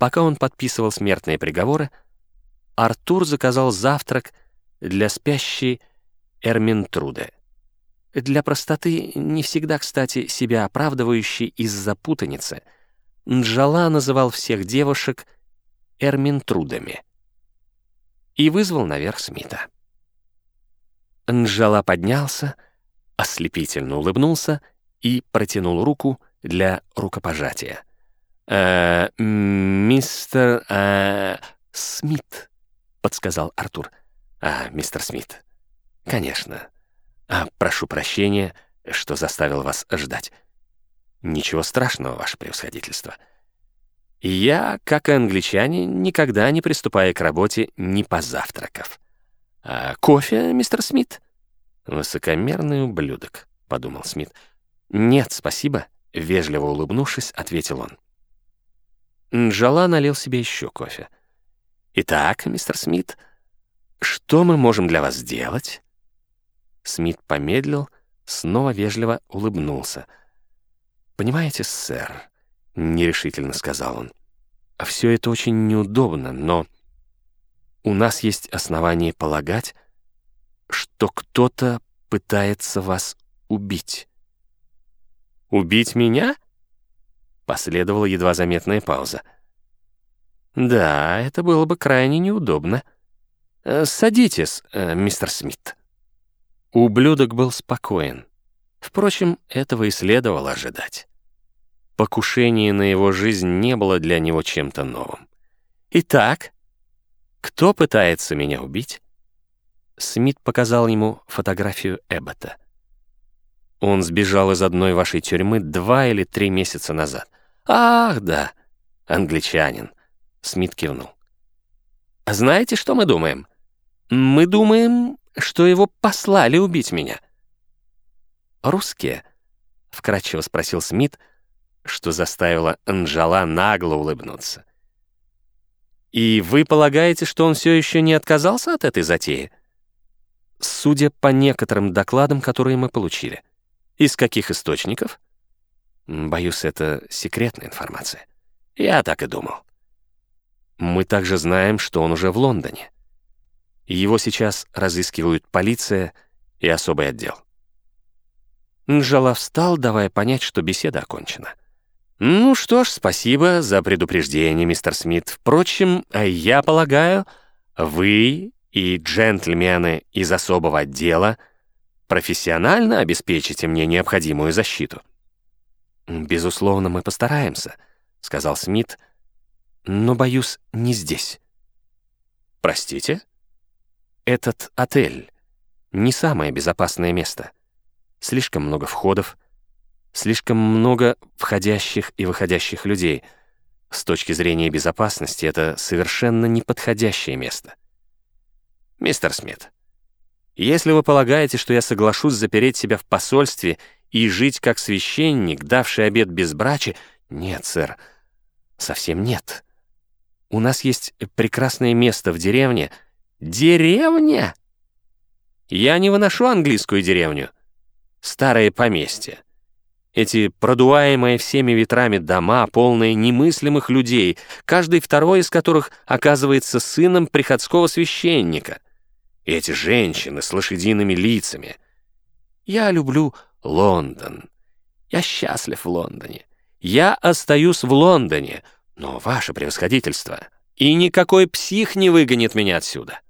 Пока он подписывал смертные приговоры, Артур заказал завтрак для спящей Эрминтруды. Для простоты, не всегда, кстати, себя оправдывающей из-за путаницы, Нджала называл всех девушек Эрминтрудами и вызвал наверх Смита. Нджала поднялся, ослепительно улыбнулся и протянул руку для рукопожатия. «Э, «Мистер э, Смит», — подсказал Артур. «А, мистер Смит, конечно. А, прошу прощения, что заставил вас ждать. Ничего страшного, ваше превосходительство. Я, как и англичане, никогда не приступаю к работе, не позавтракав. А кофе, мистер Смит?» «Высокомерный ублюдок», — подумал Смит. «Нет, спасибо», — вежливо улыбнувшись, ответил он. Нджала налил себе еще кофе. «Итак, мистер Смит, что мы можем для вас сделать?» Смит помедлил, снова вежливо улыбнулся. «Понимаете, сэр», — нерешительно сказал он, — «все это очень неудобно, но у нас есть основания полагать, что кто-то пытается вас убить». «Убить меня?» Последовала едва заметная пауза. «Да, это было бы крайне неудобно. Э, садитесь, э, мистер Смит». Ублюдок был спокоен. Впрочем, этого и следовало ожидать. Покушение на его жизнь не было для него чем-то новым. «Итак, кто пытается меня убить?» Смит показал ему фотографию Эббота. Он сбежал из одной вашей тюрьмы два или три месяца назад. «Ах, да, англичанин», — Смит кивнул. «А знаете, что мы думаем? Мы думаем, что его послали убить меня». «Русские?» — вкратчиво спросил Смит, что заставило Анжела нагло улыбнуться. «И вы полагаете, что он все еще не отказался от этой затеи?» «Судя по некоторым докладам, которые мы получили». «Из каких источников?» Боюсь, это секретная информация. Я так и думал. Мы также знаем, что он уже в Лондоне. Его сейчас разыскивают полиция и особый отдел. Нжала встал, давая понять, что беседа окончена. «Ну что ж, спасибо за предупреждение, мистер Смит. Впрочем, я полагаю, вы и джентльмены из особого отдела профессионально обеспечите мне необходимую защиту». «Безусловно, мы постараемся», — сказал Смит, «но, боюсь, не здесь». «Простите?» «Этот отель — не самое безопасное место. Слишком много входов, слишком много входящих и выходящих людей. С точки зрения безопасности это совершенно неподходящее место». «Мистер Смит, если вы полагаете, что я соглашусь запереть себя в посольстве и жить как священник, давший обет безбрачия? Нет, сэр, совсем нет. У нас есть прекрасное место в деревне. Деревня? Я не выношу английскую деревню. Старое поместье. Эти продуваемые всеми ветрами дома, полные немыслимых людей, каждый второй из которых оказывается сыном приходского священника. Эти женщины с лошадиными лицами. Я люблю Лондон. Я счастлив в Лондоне. Я остаюсь в Лондоне, но ваше превосходительство, и никакой псих не выгонит меня отсюда.